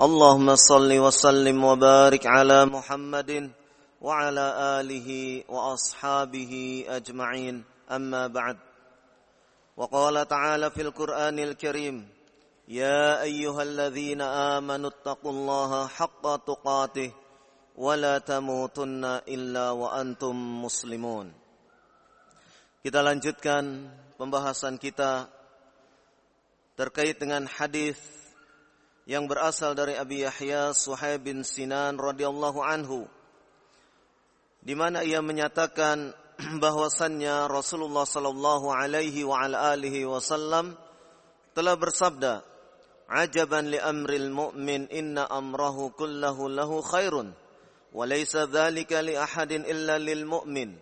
اللهم صل وسلم وبارك على محمد وعلى آله وأصحابه أجمعين أما بعد وقال تعالى في القرآن الكريم يا أيها الذين آمنوا اتقوا الله حق تقاته ولا تموتن إلا وأنتم مسلمون Kita lanjutkan pembahasan kita terkait dengan hadis yang berasal dari Abi Yahya Suhaib bin Sinan radhiyallahu anhu di mana ia menyatakan bahwasannya Rasulullah sallallahu alaihi wa ala alihi wasallam telah bersabda ajaban li amril mu'min inna amrahu kullahu lahu khairun wa laysa dhalika li ahadin illa lil mu'min.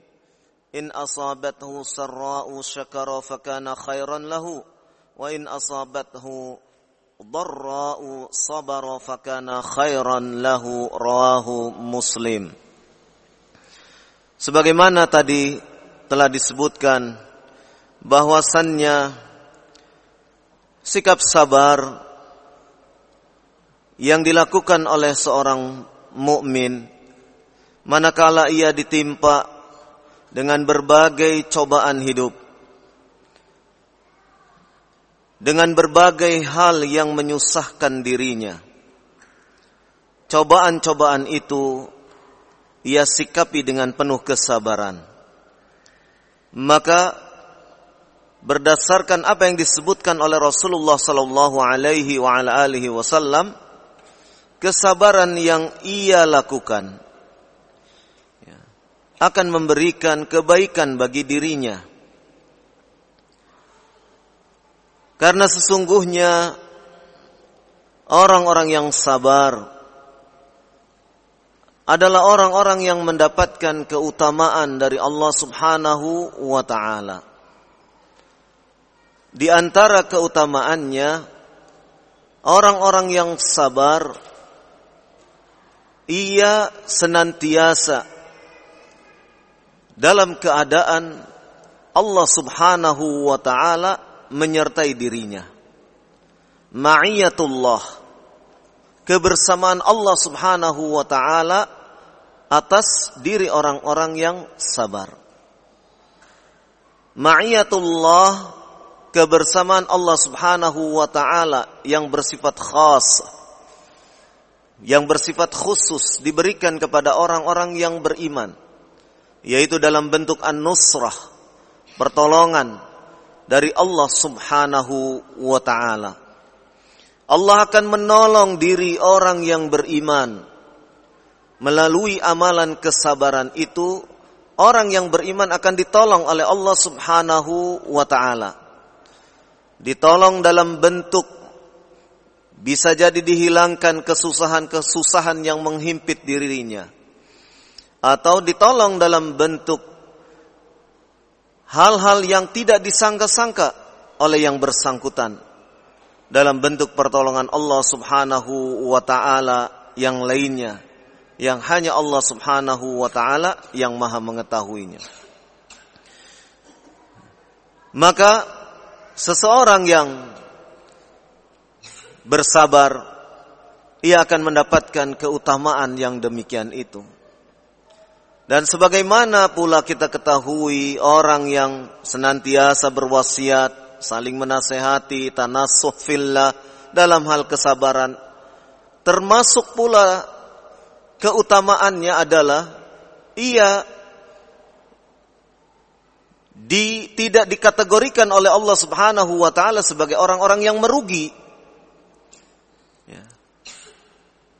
In asabathu sarra'u syakara fakana khairan lahu wa in asabathu dharra'u sabara fakana khairan lahu rawahu muslim sebagaimana tadi telah disebutkan bahwasannya sikap sabar yang dilakukan oleh seorang mukmin manakala ia ditimpa dengan berbagai cobaan hidup dengan berbagai hal yang menyusahkan dirinya. Cobaan-cobaan itu ia sikapi dengan penuh kesabaran. Maka berdasarkan apa yang disebutkan oleh Rasulullah sallallahu alaihi wa ala alihi wasallam, kesabaran yang ia lakukan akan memberikan kebaikan bagi dirinya Karena sesungguhnya orang-orang yang sabar adalah orang-orang yang mendapatkan keutamaan dari Allah Subhanahu wa taala. Di antara keutamaannya orang-orang yang sabar ia senantiasa dalam keadaan Allah Subhanahu wa taala menyertai dirinya. Ma'iyatullah. Kebersamaan Allah subhanahu wa ta'ala atas diri orang-orang yang sabar. Ma'iyatullah kebersamaan Allah Subhanahu wa taala yang bersifat khas yang bersifat khusus diberikan kepada orang-orang yang beriman yaitu dalam bentuk an-nusrah pertolongan dari Allah Subhanahu wa taala. Allah akan menolong diri orang yang beriman melalui amalan kesabaran itu orang yang beriman akan ditolong oleh Allah Subhanahu wa taala. Ditolong dalam bentuk bisa jadi dihilangkan kesusahan-kesusahan yang menghimpit dirinya atau ditolong dalam bentuk hal-hal yang tidak disangka-sangka oleh yang bersangkutan dalam bentuk pertolongan Allah Subhanahu wa taala yang lainnya yang hanya Allah Subhanahu wa taala yang Maha mengetahuinya. Maka seseorang yang bersabar ia akan mendapatkan keutamaan yang demikian itu. Dan sebagaimana pula kita ketahui orang yang senantiasa berwasiat, saling menasehati, tanasuh fillah dalam hal kesabaran. Termasuk pula keutamaannya adalah ia di, tidak dikategorikan oleh Allah Subhanahu wa taala sebagai orang-orang yang merugi. Ya.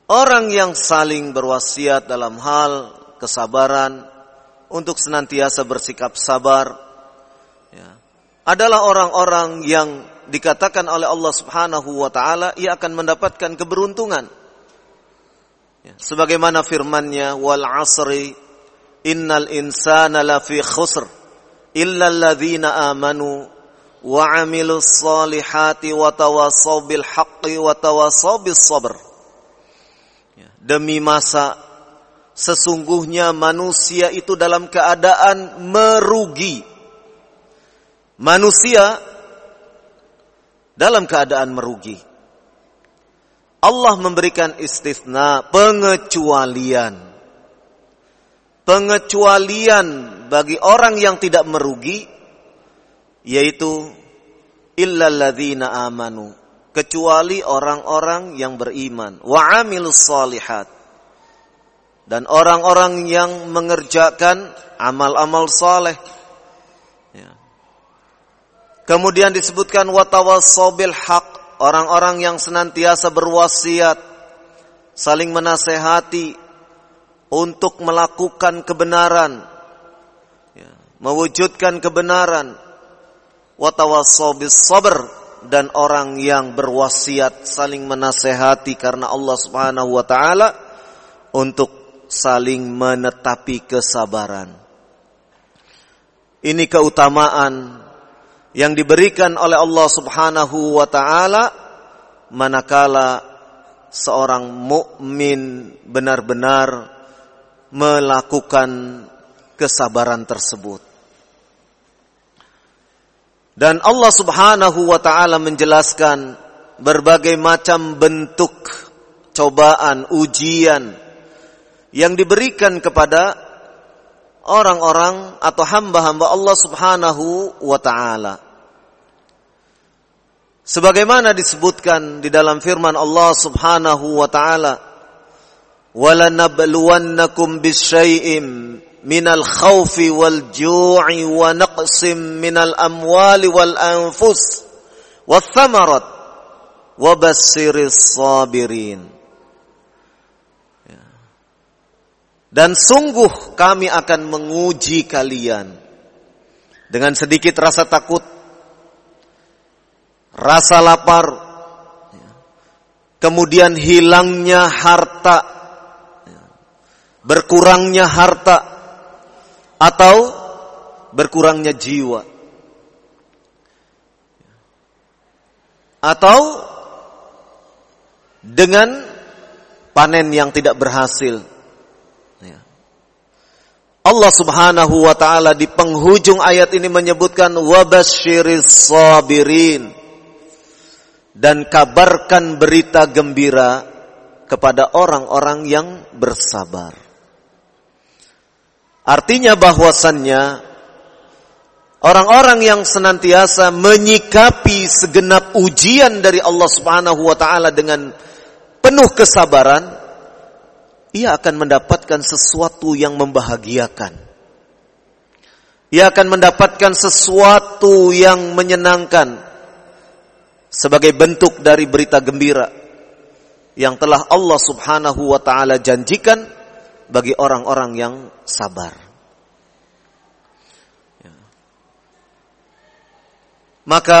Orang yang saling berwasiat dalam hal kesabaran, untuk senantiasa bersikap sabar, ya, adalah orang-orang yang dikatakan oleh Allah Subhanahu wa taala ia akan mendapatkan keberuntungan. Ya, sebagaimana firman-Nya wal asri innal insana lafi khusr illa alladzina amanu wa amilus salihati wa tawassaw bil haqqi wa tawassaw bis sabr. Ya, demi masa sesungguhnya manusia itu dalam keadaan merugi. Manusia dalam keadaan merugi. Allah memberikan istisna pengecualian. Pengecualian bagi orang yang tidak merugi yaitu illalladzina amanu kecuali orang-orang yang beriman wa amilus dan orang-orang yang mengerjakan amal-amal saleh. Ya. kemudian disebutkan watawassobil haq orang-orang yang senantiasa berwasiat, saling menasehati untuk melakukan kebenaran, ya, mewujudkan kebenaran, watawassobis sabr dan orang yang berwasiat saling menasehati karena Allah Subhanahu wa taala untuk saling menetapi kesabaran. Ini keutamaan yang diberikan oleh Allah Subhanahu wa taala manakala seorang mukmin benar-benar melakukan kesabaran tersebut. Dan Allah Subhanahu wa taala menjelaskan berbagai macam bentuk cobaan, ujian yang diberikan kepada orang-orang atau hamba-hamba Allah Subhanahu wa taala. Sebagaimana disebutkan di dalam firman Allah Subhanahu wa taala, "Walanabluwannakum bisyai'im minal khawfi wal ju'i wa naqsim minal amwali wal anfus wath thamarat wa sabirin." Ya. Dan sungguh kami akan menguji kalian. Dengan sedikit rasa takut rasa lapar, kemudian hilangnya harta, berkurangnya harta, atau berkurangnya jiwa, atau dengan panen yang tidak berhasil. Allah Subhanahu wa taala di penghujung ayat ini menyebutkan wabasyiris sabirin dan kabarkan berita gembira kepada orang-orang yang bersabar. Artinya bahwasannya orang-orang yang senantiasa menyikapi segenap ujian dari Allah Subhanahu wa taala dengan penuh kesabaran, ia akan mendapatkan sesuatu yang membahagiakan. Ia akan mendapatkan sesuatu yang menyenangkan, sebagai bentuk dari berita gembira yang telah Allah Subhanahu wa taala janjikan bagi orang-orang yang sabar. Ya. Maka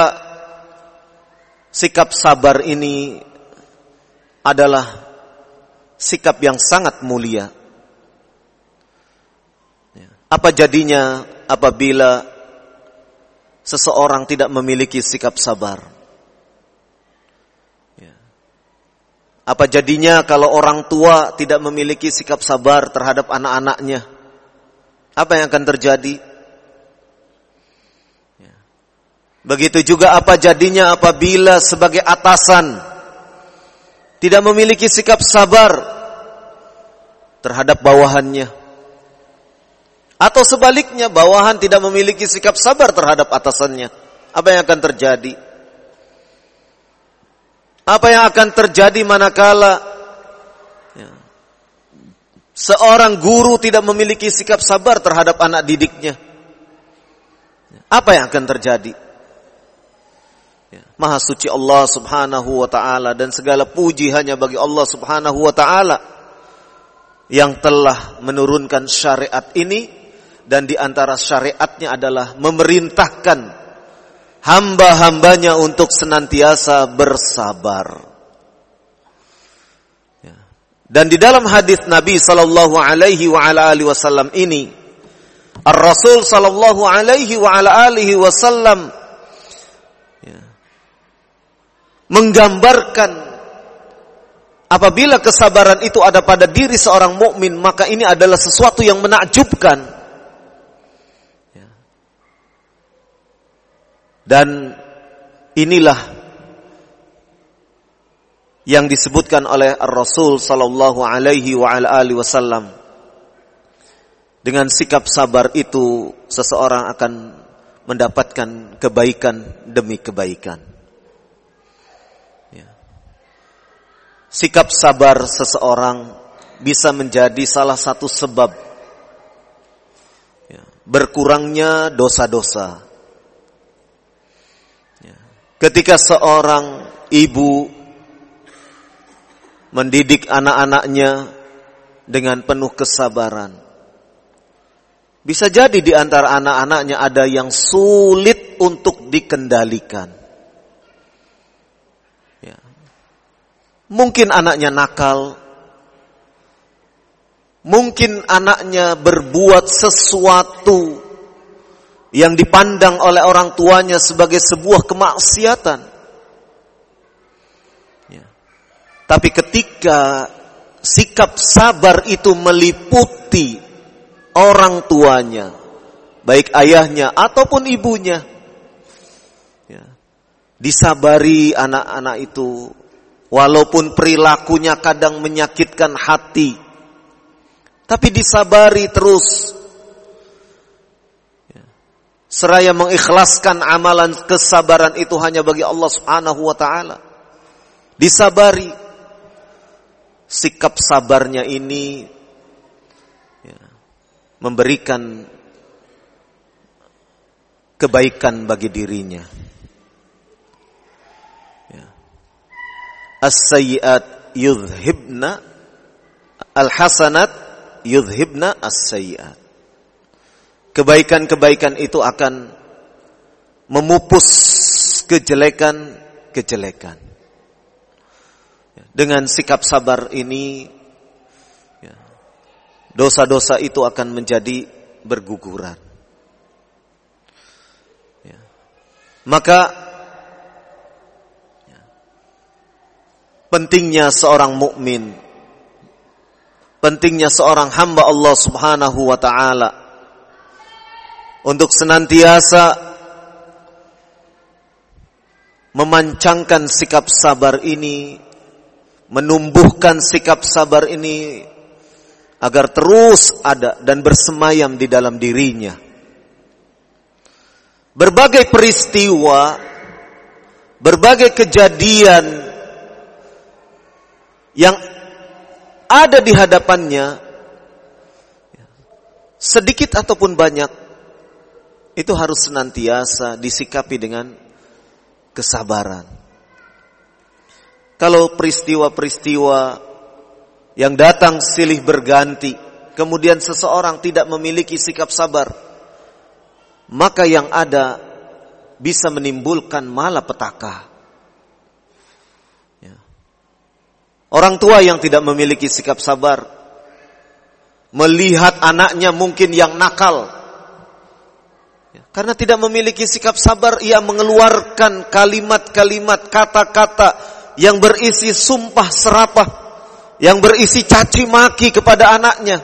sikap sabar ini adalah sikap yang sangat mulia. Ya. Apa jadinya apabila seseorang tidak memiliki sikap sabar? Apa jadinya kalau orang tua tidak memiliki sikap sabar terhadap anak-anaknya? Apa yang akan terjadi? Ya. Begitu juga apa jadinya apabila sebagai atasan tidak memiliki sikap sabar terhadap bawahannya. Atau sebaliknya bawahan tidak memiliki sikap sabar terhadap atasannya. Apa yang akan terjadi? Apa yang akan terjadi manakala ya, seorang guru tidak memiliki sikap sabar terhadap anak didiknya? Apa yang akan terjadi? Ya, Maha suci Allah subhanahu wa ta'ala dan segala puji hanya bagi Allah subhanahu wa ta'ala yang telah menurunkan syariat ini dan di antara syariatnya adalah memerintahkan hamba-hambanya untuk senantiasa bersabar. Ya. Dan di dalam hadis Nabi sallallahu alaihi wa ala alihi wasallam ini Ar-Rasul sallallahu alaihi wa ala alihi wasallam ya, menggambarkan apabila kesabaran itu ada pada diri seorang mukmin maka ini adalah sesuatu yang menakjubkan Dan inilah yang disebutkan oleh Rasul sallallahu alaihi wa ala alihi wasallam. Dengan sikap sabar itu seseorang akan mendapatkan kebaikan demi kebaikan. Sikap sabar seseorang bisa menjadi salah satu sebab ya, berkurangnya dosa-dosa Ketika seorang ibu mendidik anak-anaknya dengan penuh kesabaran. Bisa jadi di antara anak-anaknya ada yang sulit untuk dikendalikan. Mungkin anaknya nakal, mungkin anaknya berbuat sesuatu yang dipandang oleh orang tuanya sebagai sebuah kemaksiatan. Ya. Tapi ketika sikap sabar itu meliputi orang tuanya, baik ayahnya ataupun ibunya, ya. disabari anak-anak itu, walaupun perilakunya kadang menyakitkan hati, tapi disabari terus seraya mengikhlaskan amalan kesabaran itu hanya bagi Allah Subhanahu wa taala. Disabari sikap sabarnya ini ya, memberikan kebaikan bagi dirinya. As-sayyi'at yudhibna al-hasanat yudhibna as-sayyi'at kebaikan-kebaikan itu akan memupus kejelekan-kejelekan. Dengan sikap sabar ini, ya, dosa-dosa itu akan menjadi berguguran. Ya. Maka pentingnya seorang mukmin, pentingnya seorang hamba Allah Subhanahu wa taala untuk senantiasa memancangkan sikap sabar ini, menumbuhkan sikap sabar ini agar terus ada dan bersemayam di dalam dirinya. Berbagai peristiwa, berbagai kejadian yang ada di hadapannya, sedikit ataupun banyak, itu harus senantiasa disikapi dengan kesabaran. Kalau peristiwa-peristiwa yang datang silih berganti, kemudian seseorang tidak memiliki sikap sabar, maka yang ada bisa menimbulkan malapetaka. Ya. Orang tua yang tidak memiliki sikap sabar, melihat anaknya mungkin yang nakal, karena tidak memiliki sikap sabar, ia mengeluarkan kalimat-kalimat, kata-kata yang berisi sumpah serapah, yang berisi caci maki kepada anaknya.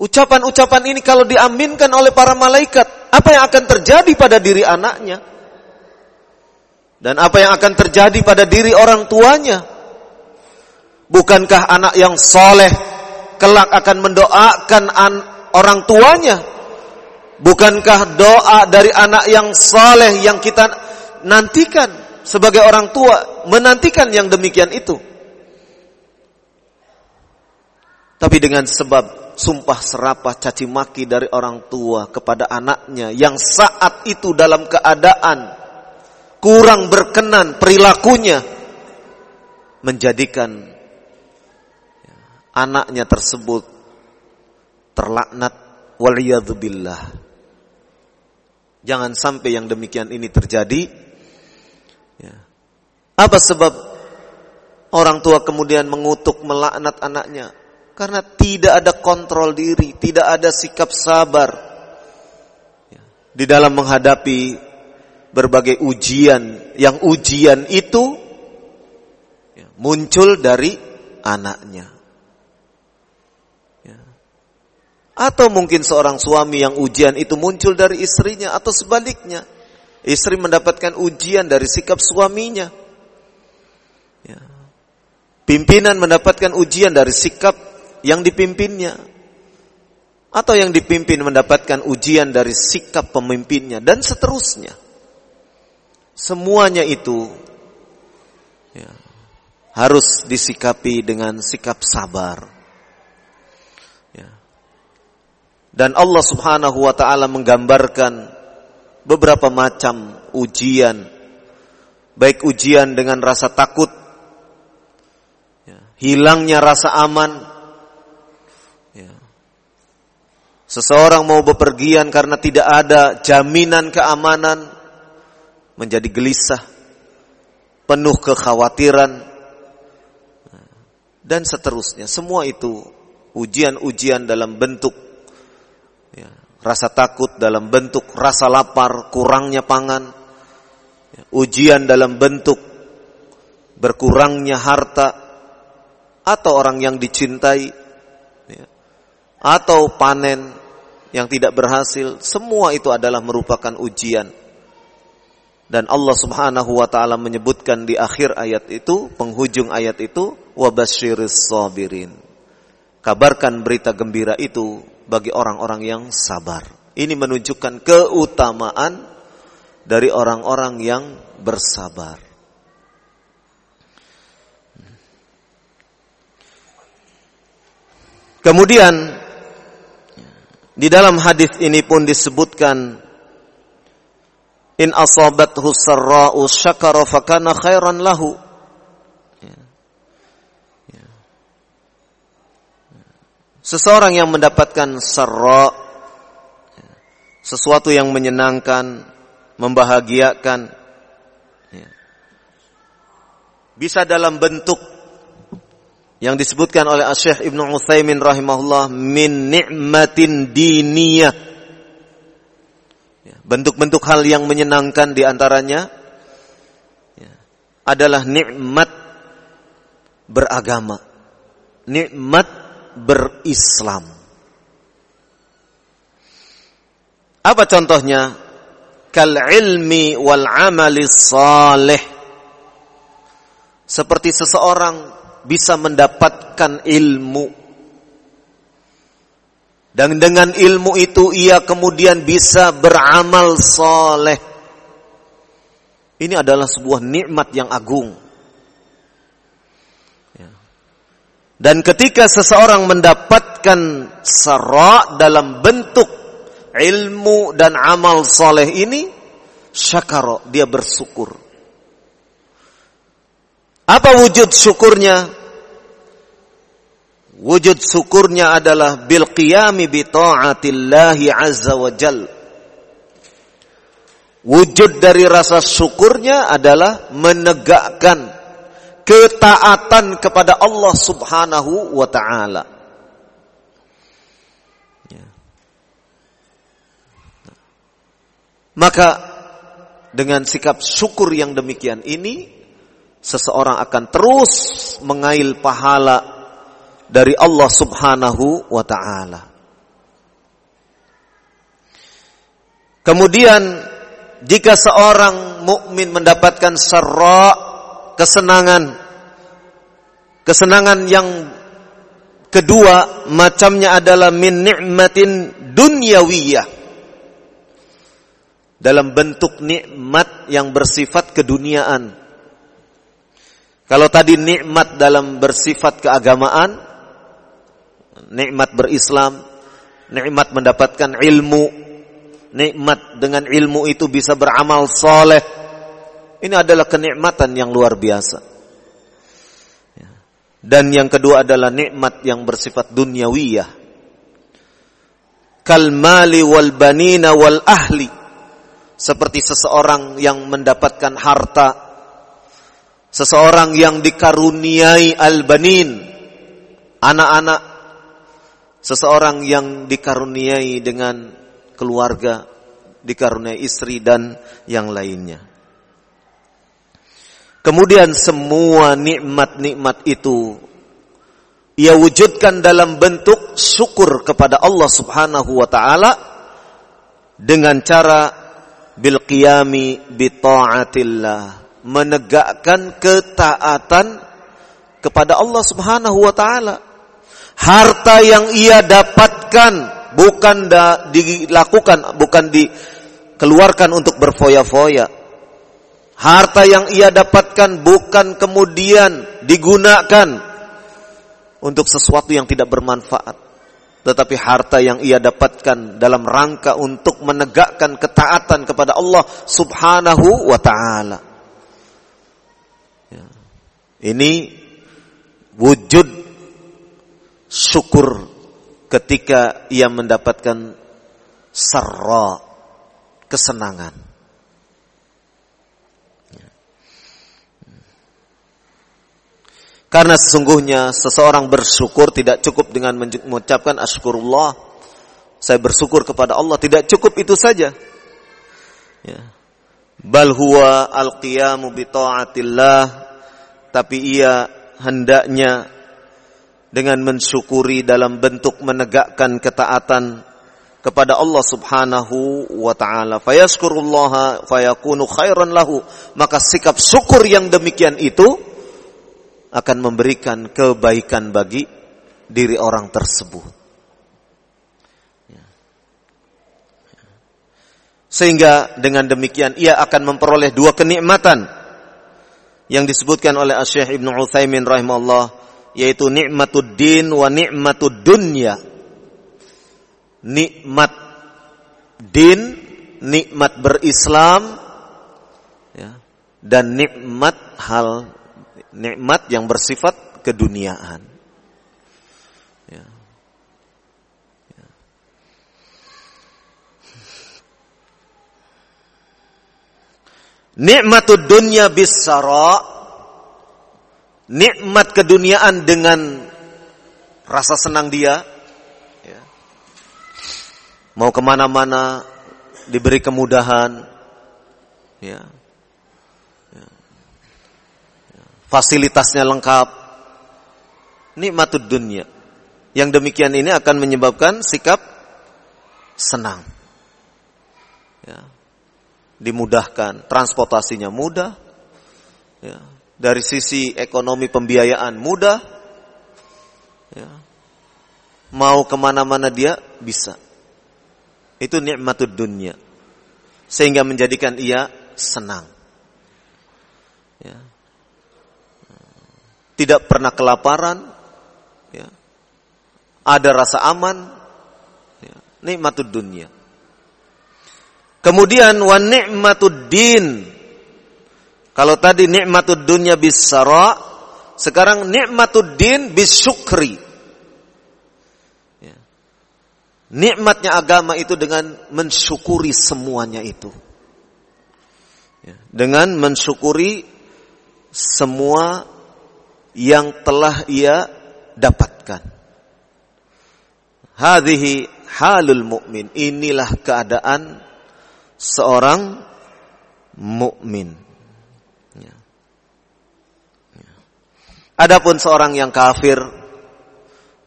Ucapan-ucapan ini kalau diaminkan oleh para malaikat, apa yang akan terjadi pada diri anaknya? Dan apa yang akan terjadi pada diri orang tuanya? Bukankah anak yang soleh kelak akan mendoakan orang tuanya Bukankah doa dari anak yang saleh yang kita nantikan sebagai orang tua menantikan yang demikian itu? Tapi dengan sebab sumpah serapah caci maki dari orang tua kepada anaknya yang saat itu dalam keadaan kurang berkenan perilakunya menjadikan anaknya tersebut terlaknat waliyadzubillah Jangan sampai yang demikian ini terjadi. Ya. Apa sebab orang tua kemudian mengutuk melaknat anaknya? Karena tidak ada kontrol diri, tidak ada sikap sabar ya. di dalam menghadapi berbagai ujian. Yang ujian itu ya, muncul dari anaknya. Atau mungkin seorang suami yang ujian itu muncul dari istrinya atau sebaliknya. Istri mendapatkan ujian dari sikap suaminya. Ya. Pimpinan mendapatkan ujian dari sikap yang dipimpinnya. Atau yang dipimpin mendapatkan ujian dari sikap pemimpinnya dan seterusnya. Semuanya itu ya, harus disikapi dengan sikap sabar Dan Allah Subhanahu wa taala menggambarkan beberapa macam ujian. Baik ujian dengan rasa takut, ya, hilangnya rasa aman. Ya. Seseorang mau bepergian karena tidak ada jaminan keamanan, menjadi gelisah, penuh kekhawatiran, dan seterusnya. Semua itu ujian-ujian dalam bentuk rasa takut dalam bentuk rasa lapar, kurangnya pangan, ujian dalam bentuk berkurangnya harta, atau orang yang dicintai, ya, atau panen yang tidak berhasil, semua itu adalah merupakan ujian. Dan Allah Subhanahu wa taala menyebutkan di akhir ayat itu, penghujung ayat itu, wabasyiris sabirin. Kabarkan berita gembira itu bagi orang-orang yang sabar. Ini menunjukkan keutamaan dari orang-orang yang bersabar. Kemudian di dalam hadis ini pun disebutkan in asabathu sarra'u syakara fakana khairan lahu Seseorang yang mendapatkan serok, sesuatu yang menyenangkan, membahagiakan, bisa dalam bentuk yang disebutkan oleh Syekh Ibnu Utsaimin rahimahullah min ni'matin diniyah. Bentuk-bentuk hal yang menyenangkan di antaranya ya, adalah nikmat beragama, nikmat berislam. Apa contohnya? Kal ilmi wal amali salih. Seperti seseorang bisa mendapatkan ilmu. Dan dengan ilmu itu ia kemudian bisa beramal soleh. Ini adalah sebuah nikmat yang agung. Dan ketika seseorang mendapatkan sara dalam bentuk ilmu dan amal soleh ini, syakaro, dia bersyukur. Apa wujud syukurnya? Wujud syukurnya adalah bil qiyami bi ta'atillahi azza wa jal. Wujud dari rasa syukurnya adalah menegakkan ketaatan kepada Allah Subhanahu wa taala. Ya. Maka dengan sikap syukur yang demikian ini seseorang akan terus mengail pahala dari Allah Subhanahu wa taala. Kemudian jika seorang mukmin mendapatkan sarra kesenangan kesenangan yang kedua macamnya adalah min ni'matin dunyawiyah dalam bentuk nikmat yang bersifat keduniaan kalau tadi nikmat dalam bersifat keagamaan nikmat berislam nikmat mendapatkan ilmu nikmat dengan ilmu itu bisa beramal soleh ini adalah kenikmatan yang luar biasa. Ya. Dan yang kedua adalah nikmat yang bersifat duniawiyah. Kal mali wal banina wal ahli. seperti seseorang yang mendapatkan harta, seseorang yang dikaruniai al-banin, anak-anak, seseorang yang dikaruniai dengan keluarga, dikaruniai istri dan yang lainnya. Kemudian semua nikmat-nikmat itu ia wujudkan dalam bentuk syukur kepada Allah Subhanahu wa taala dengan cara bil qiyami menegakkan ketaatan kepada Allah Subhanahu wa taala harta yang ia dapatkan bukan da, dilakukan bukan dikeluarkan untuk berfoya-foya harta yang ia dapatkan bukan kemudian digunakan untuk sesuatu yang tidak bermanfaat tetapi harta yang ia dapatkan dalam rangka untuk menegakkan ketaatan kepada Allah Subhanahu wa taala. Ya. Ini wujud syukur ketika ia mendapatkan sarra kesenangan. Karena sesungguhnya seseorang bersyukur tidak cukup dengan mengucapkan asyukurullah. Saya bersyukur kepada Allah. Tidak cukup itu saja. Ya. Bal huwa al-qiyamu bi Tapi ia hendaknya dengan mensyukuri dalam bentuk menegakkan ketaatan kepada Allah Subhanahu wa taala. Fayashkurullaha fayakunu khairan lahu. Maka sikap syukur yang demikian itu akan memberikan kebaikan bagi diri orang tersebut. Sehingga dengan demikian ia akan memperoleh dua kenikmatan yang disebutkan oleh Syekh Ibnu Utsaimin rahimahullah yaitu nikmatud din wa nikmatud dunya. Nikmat din, nikmat berislam ya, dan nikmat hal nikmat yang bersifat keduniaan. Ya. Ya. Nikmatud dunya bisara nikmat keduniaan dengan rasa senang dia ya. mau ke mana-mana diberi kemudahan ya fasilitasnya lengkap. Nikmatud dunia. Yang demikian ini akan menyebabkan sikap senang. Ya. Dimudahkan, transportasinya mudah. Ya. Dari sisi ekonomi pembiayaan mudah. Ya. Mau ke mana-mana dia bisa. Itu nikmatud dunia. Sehingga menjadikan ia senang. Ya tidak pernah kelaparan, ya. ada rasa aman, ya. dunia. Kemudian wa din. Kalau tadi nikmatud dunia bisara, sekarang nikmatud din bisyukri. Ya. Nikmatnya agama itu dengan mensyukuri semuanya itu. Ya. Dengan mensyukuri semua yang telah ia dapatkan. Hadhihi halul mu'min. Inilah keadaan seorang mukmin. Ya. Ya. Adapun seorang yang kafir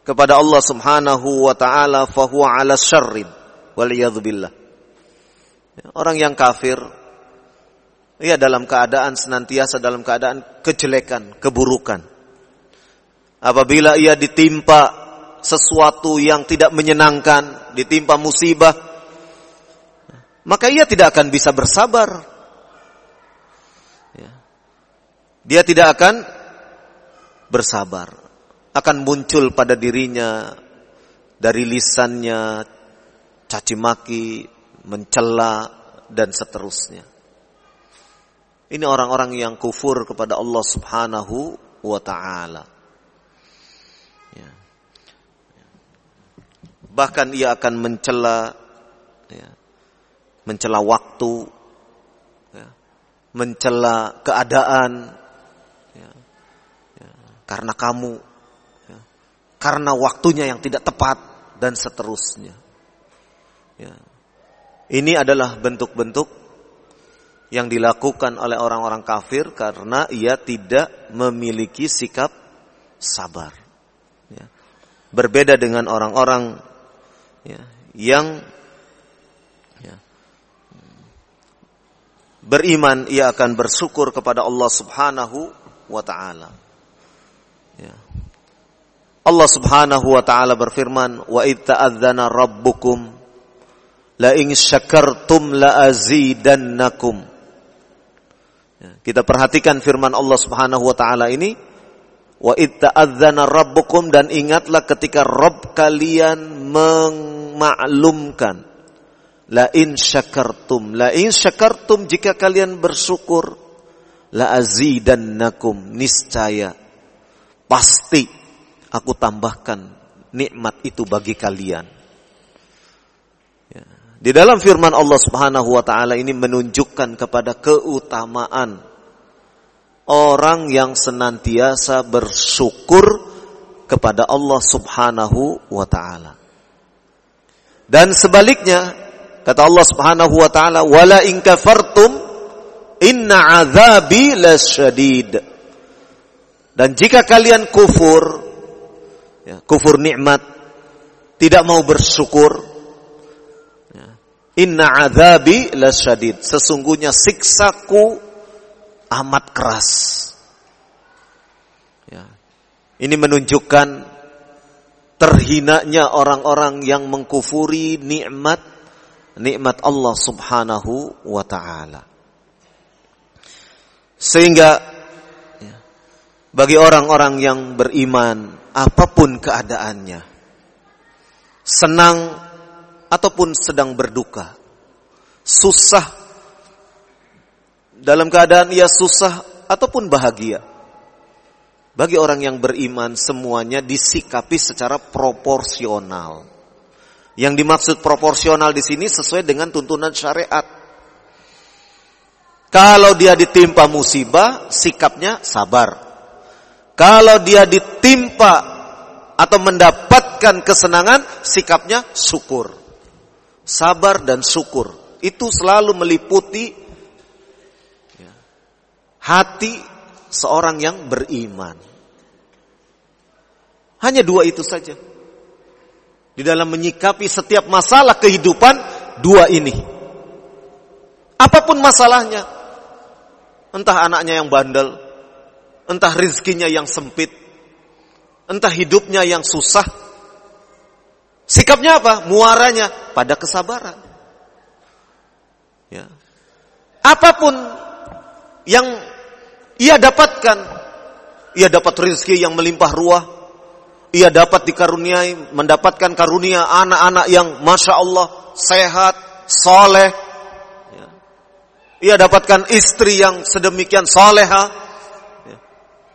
kepada Allah Subhanahu wa taala fahuwa ala syarrin wal billah. Ya, orang yang kafir ia dalam keadaan senantiasa dalam keadaan kejelekan, keburukan. Apabila ia ditimpa sesuatu yang tidak menyenangkan, ditimpa musibah, maka ia tidak akan bisa bersabar. Ya. Dia tidak akan bersabar. Akan muncul pada dirinya dari lisannya caci maki, mencela dan seterusnya. Ini orang-orang yang kufur kepada Allah Subhanahu wa taala. bahkan ia akan mencela ya, mencela waktu mencela keadaan ya, ya, karena kamu, ya, karena waktunya yang tidak tepat dan seterusnya. Ya. Ini adalah bentuk-bentuk yang dilakukan oleh orang-orang kafir karena ia tidak memiliki sikap sabar. Ya. Berbeda dengan orang-orang ya, yang ya, beriman, ia akan bersyukur kepada Allah Subhanahu wa Ta'ala. Ya. Allah Subhanahu wa Ta'ala berfirman, "Wa idh ta'adzana rabbukum la in syakartum la azidannakum." Ya, kita perhatikan firman Allah Subhanahu wa taala ini wa itta'adzana rabbukum dan ingatlah ketika Rabb kalian memaklumkan la in syakartum la in syakartum jika kalian bersyukur la azidannakum niscaya pasti aku tambahkan nikmat itu bagi kalian ya. di dalam firman Allah Subhanahu wa taala ini menunjukkan kepada keutamaan orang yang senantiasa bersyukur kepada Allah Subhanahu wa taala. Dan sebaliknya kata Allah Subhanahu wa taala wala in kafartum inna azabi lasyadid. Dan jika kalian kufur ya, kufur nikmat tidak mau bersyukur ya, inna azabi lasyadid sesungguhnya siksaku amat keras. Ya. Ini menunjukkan terhinanya orang-orang yang mengkufuri nikmat nikmat Allah Subhanahu wa taala. Sehingga bagi orang-orang yang beriman apa pun keadaannya senang ataupun sedang berduka susah dalam keadaan ia susah ataupun bahagia. Bagi orang yang beriman semuanya disikapi secara proporsional. Yang dimaksud proporsional di sini sesuai dengan tuntunan syariat. Kalau dia ditimpa musibah, sikapnya sabar. Kalau dia ditimpa atau mendapatkan kesenangan, sikapnya syukur. Sabar dan syukur. Itu selalu meliputi hati seorang yang beriman. Hanya dua itu saja. Di dalam menyikapi setiap masalah kehidupan, dua ini. Apa pun masalahnya, entah anaknya yang bandel, entah rizkinya yang sempit, entah hidupnya yang susah, sikapnya apa? Muaranya pada kesabaran. Ya. Apa pun yang ia dapatkan. Ia dapat rezeki yang melimpah ruah. Ia dapat dikaruniai, mendapatkan karunia anak-anak yang Masya Allah, sehat, soleh. Ya. Ia dapatkan istri yang sedemikian soleha.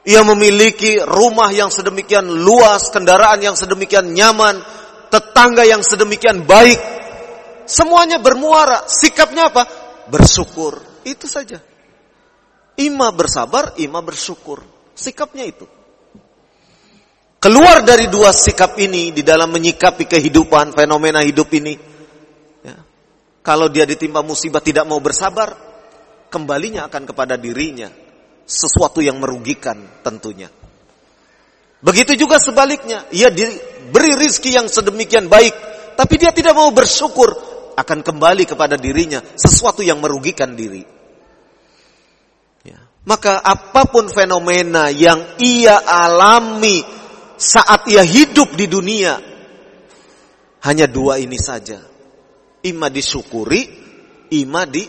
Ia memiliki rumah yang sedemikian luas, kendaraan yang sedemikian nyaman, tetangga yang sedemikian baik. Semuanya bermuara. Sikapnya apa? Bersyukur. Itu saja. Ima bersabar, ima bersyukur. Sikapnya itu. Keluar dari dua sikap ini di dalam menyikapi kehidupan, fenomena hidup ini. Ya. Kalau dia ditimpa musibah tidak mau bersabar, kembalinya akan kepada dirinya. Sesuatu yang merugikan tentunya. Begitu juga sebaliknya. Ia diberi rizki yang sedemikian baik. Tapi dia tidak mau bersyukur. Akan kembali kepada dirinya. Sesuatu yang merugikan diri. Maka apa pun fenomena yang ia alami saat ia hidup di dunia, hanya dua ini saja. Ima disyukuri, ima di,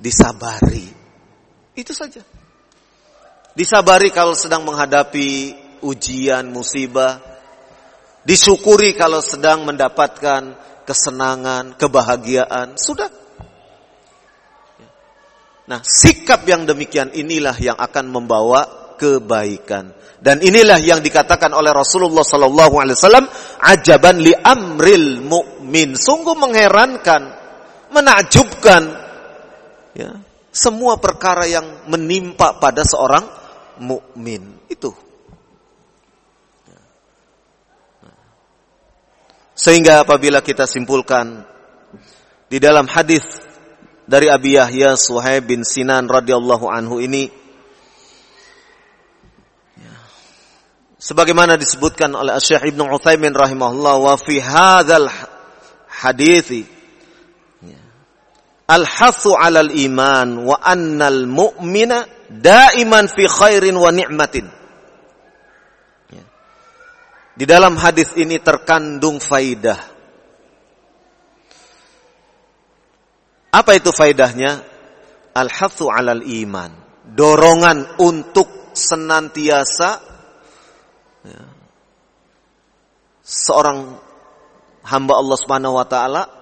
disabari. Itu saja. Disabari kalau sedang menghadapi ujian, musibah. Disyukuri kalau sedang mendapatkan kesenangan, kebahagiaan. Sudah. Nah, sikap yang demikian inilah yang akan membawa kebaikan. Dan inilah yang dikatakan oleh Rasulullah sallallahu alaihi wasallam, ajaban li amril mukmin. Sungguh mengherankan, menakjubkan ya. semua perkara yang menimpa pada seorang mukmin itu. Sehingga apabila kita simpulkan di dalam hadis dari Abi Yahya Suhaib bin Sinan radhiyallahu anhu ini sebagaimana disebutkan oleh Syekh Ibnu Utsaimin rahimahullah wa fi hadzal hadithi al-hathu 'alal iman wa annal mu'mina daiman fi khairin wa ni'matin. Ya. Di dalam hadis ini terkandung faidah. Apa itu faidahnya? Al-hathu 'alal iman. Dorongan untuk senantiasa ya, seorang hamba Allah Subhanahu wa taala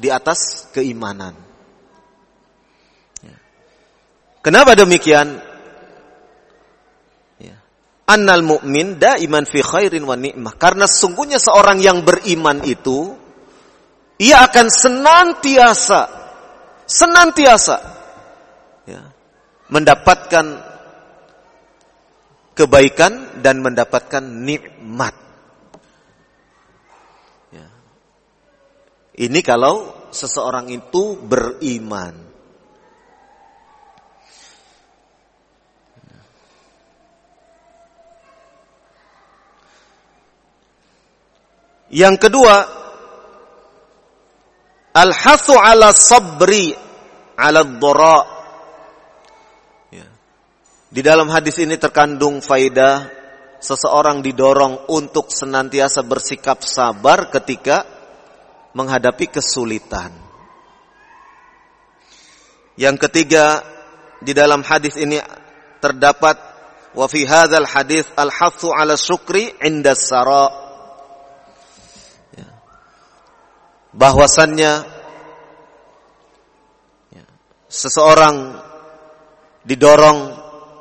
di atas keimanan. Ya. Kenapa demikian? Ya. Annal mu'min daiman fi khairin wa ni'mah. Karena sungguhnya seorang yang beriman itu ia akan senantiasa senantiasa ya, mendapatkan kebaikan dan mendapatkan nikmat. Ini kalau seseorang itu beriman. Yang kedua, al-hathu ala sabri ala dhara. Ya. Di dalam hadis ini terkandung faidah seseorang didorong untuk senantiasa bersikap sabar ketika menghadapi kesulitan. Yang ketiga, di dalam hadis ini terdapat wa fi hadzal hadis al-hathu 'ala syukri 'inda sara. Ya. Bahwasannya ya, seseorang didorong,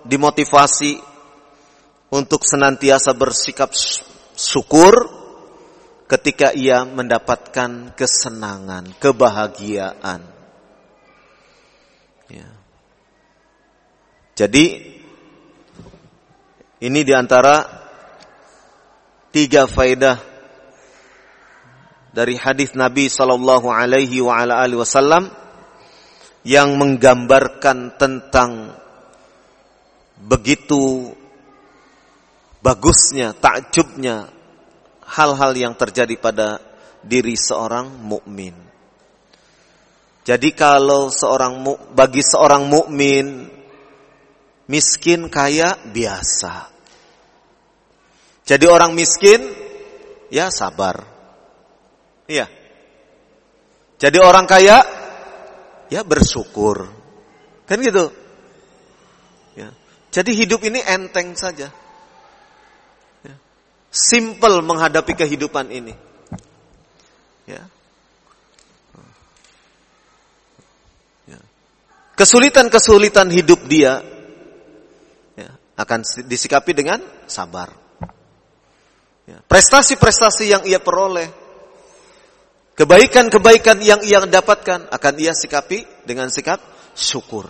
dimotivasi untuk senantiasa bersikap syukur ketika ia mendapatkan kesenangan, kebahagiaan. Ya. Jadi ini di antara tiga faedah dari hadis Nabi Sallallahu Alaihi Wasallam yang menggambarkan tentang begitu bagusnya, takjubnya hal-hal yang terjadi pada diri seorang mukmin. Jadi kalau seorang bagi seorang mukmin miskin kaya biasa. Jadi orang miskin ya sabar. Iya. Jadi orang kaya ya bersyukur. Kan gitu. Ya. Jadi hidup ini enteng saja simple menghadapi kehidupan ini. Ya. ya. Kesulitan-kesulitan hidup dia ya, akan disikapi dengan sabar. Ya. Prestasi-prestasi yang ia peroleh, kebaikan-kebaikan yang ia dapatkan akan ia sikapi dengan sikap syukur.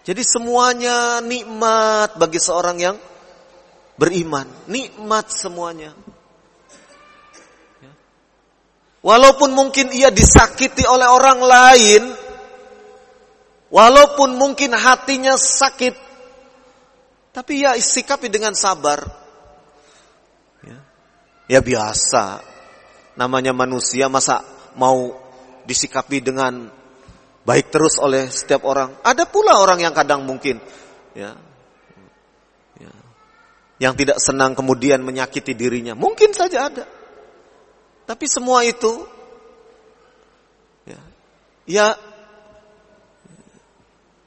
Jadi semuanya nikmat bagi seorang yang beriman. Nikmat semuanya. Ya. Walaupun mungkin ia disakiti oleh orang lain, walaupun mungkin hatinya sakit, tapi ia isikapi dengan sabar. Ya, ya biasa, namanya manusia masa mau disikapi dengan baik terus oleh setiap orang. Ada pula orang yang kadang mungkin ya yang tidak senang kemudian menyakiti dirinya. Mungkin saja ada. Tapi semua itu ya, ya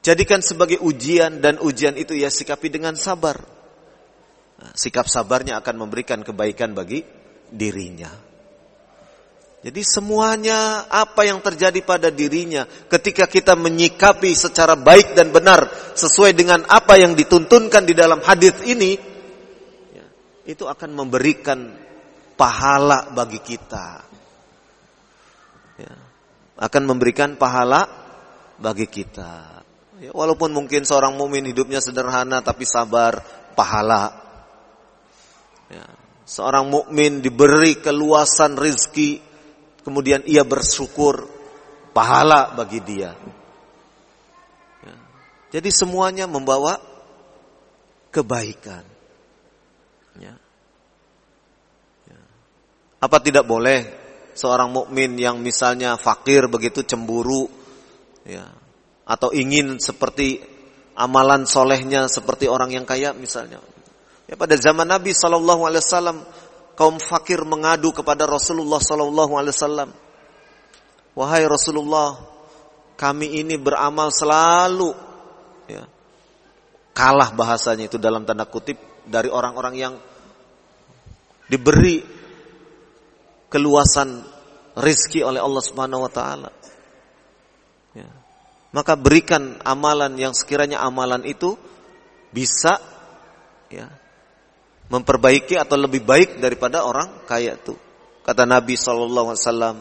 jadikan sebagai ujian dan ujian itu ya sikapi dengan sabar. Nah, sikap sabarnya akan memberikan kebaikan bagi dirinya. Jadi semuanya apa yang terjadi pada dirinya ketika kita menyikapi secara baik dan benar sesuai dengan apa yang dituntunkan di dalam hadis ini, itu akan memberikan pahala bagi kita. Ya. Akan memberikan pahala bagi kita. Ya, walaupun mungkin seorang mukmin hidupnya sederhana tapi sabar, pahala. Ya, seorang mukmin diberi keluasan rizki, kemudian ia bersyukur, pahala bagi dia. Ya, jadi semuanya membawa kebaikan. Ya. Ya. Apa tidak boleh seorang mukmin yang misalnya fakir begitu cemburu, ya, atau ingin seperti amalan solehnya seperti orang yang kaya misalnya. Ya pada zaman Nabi Wasallam kaum fakir mengadu kepada Rasulullah Wasallam. Wahai Rasulullah, kami ini beramal selalu ya, kalah bahasanya itu dalam tanda kutip dari orang-orang yang diberi keluasan rizki oleh Allah Subhanahu Wa Taala maka berikan amalan yang sekiranya amalan itu bisa ya memperbaiki atau lebih baik daripada orang kaya itu. Kata Nabi sallallahu alaihi wasallam,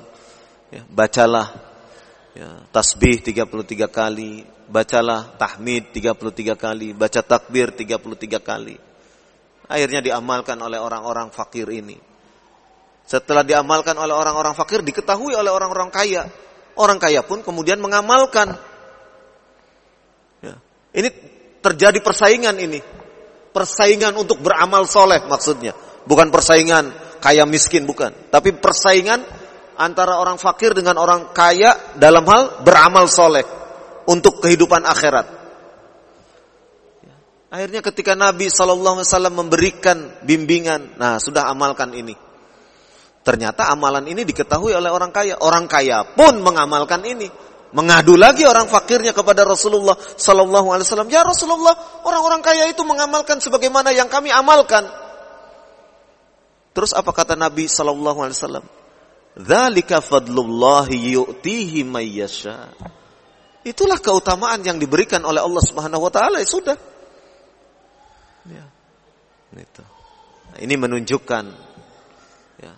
ya, bacalah ya, tasbih 33 kali, bacalah tahmid 33 kali, baca takbir 33 kali. Akhirnya diamalkan oleh orang-orang fakir ini. Setelah diamalkan oleh orang-orang fakir diketahui oleh orang-orang kaya. Orang kaya pun kemudian mengamalkan ini terjadi persaingan ini. Persaingan untuk beramal soleh maksudnya. Bukan persaingan kaya miskin, bukan. Tapi persaingan antara orang fakir dengan orang kaya dalam hal beramal soleh. Untuk kehidupan akhirat. Akhirnya ketika Nabi SAW memberikan bimbingan, nah sudah amalkan ini. Ternyata amalan ini diketahui oleh orang kaya. Orang kaya pun mengamalkan ini mengadu lagi orang fakirnya kepada Rasulullah wasallam, "Ya Rasulullah, orang-orang kaya itu mengamalkan sebagaimana yang kami amalkan." Terus apa kata Nabi sallallahu alaihi wasallam? "Dzalika fadlullahi yu'tihi may yasha." Itulah keutamaan yang diberikan oleh Allah Subhanahu wa taala, ya sudah. Itu. Nah, ini menunjukkan ya,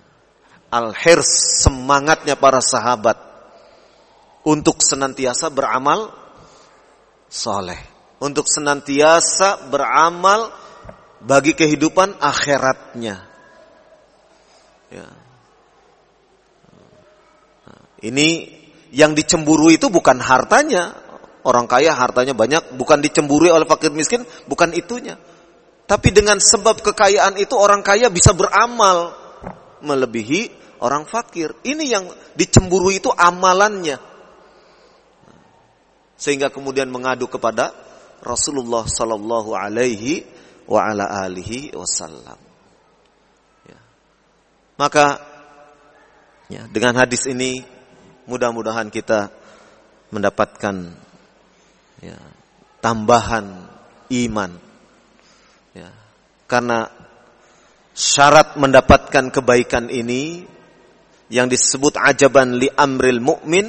al-hirs semangatnya para sahabat untuk senantiasa beramal soleh, untuk senantiasa beramal bagi kehidupan akhiratnya. Ya. Ini yang dicemburu itu bukan hartanya. Orang kaya hartanya banyak, bukan dicemburu oleh fakir miskin, bukan itunya. Tapi dengan sebab kekayaan itu orang kaya bisa beramal melebihi orang fakir. Ini yang dicemburu itu amalannya sehingga kemudian mengadu kepada Rasulullah sallallahu alaihi wa ala alihi wasallam. Ya. Maka ya, dengan hadis ini mudah-mudahan kita mendapatkan ya, tambahan iman. Karena syarat mendapatkan kebaikan ini yang disebut ajaban li amril mu'min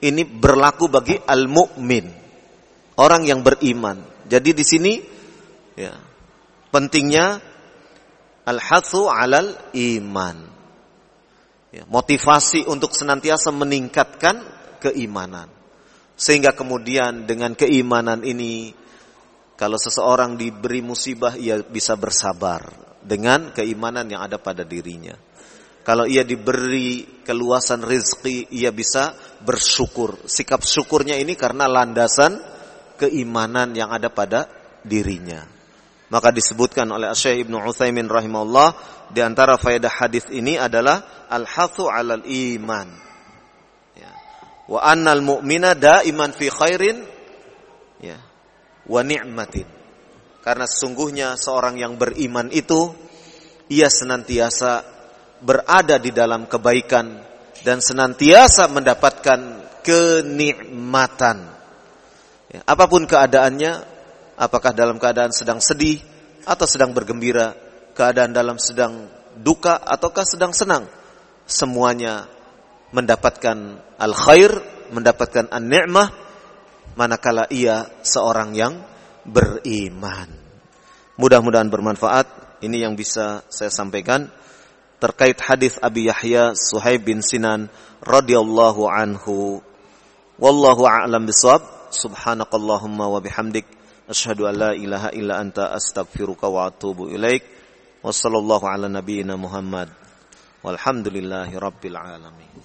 ini berlaku bagi al-mu'min. Orang yang beriman. Jadi di sini ya, pentingnya al-hathu alal iman. Ya, motivasi untuk senantiasa meningkatkan keimanan. Sehingga kemudian dengan keimanan ini kalau seseorang diberi musibah ia bisa bersabar dengan keimanan yang ada pada dirinya. Kalau ia diberi keluasan rizki, ia bisa bersyukur. Sikap syukurnya ini karena landasan keimanan yang ada pada dirinya. Maka disebutkan oleh Syekh Ibnu Utsaimin rahimahullah di antara faedah hadis ini adalah al-hathu 'alal iman. Ya. Wa annal mu'mina daiman fi khairin ya. Wa ni'matin. Karena sesungguhnya seorang yang beriman itu ia senantiasa berada di dalam kebaikan dan senantiasa mendapatkan kenikmatan. Ya, apa pun keadaannya, apakah dalam keadaan sedang sedih atau sedang bergembira, keadaan dalam sedang duka ataukah sedang senang, semuanya mendapatkan al khair, mendapatkan an ni'mah manakala ia seorang yang beriman. Mudah-mudahan bermanfaat. Ini yang bisa saya sampaikan terkait hadis Abi Yahya Suhaib bin Sinan radhiyallahu anhu Wallahu a'lam bisawab. Subhanakallahumma wa bihamdik asyhadu an la ilaha illa anta astaghfiruka wa atubu ilaik. Wassallallahu ala nabiyyina Muhammad. Walhamdulillahi rabbil alamin.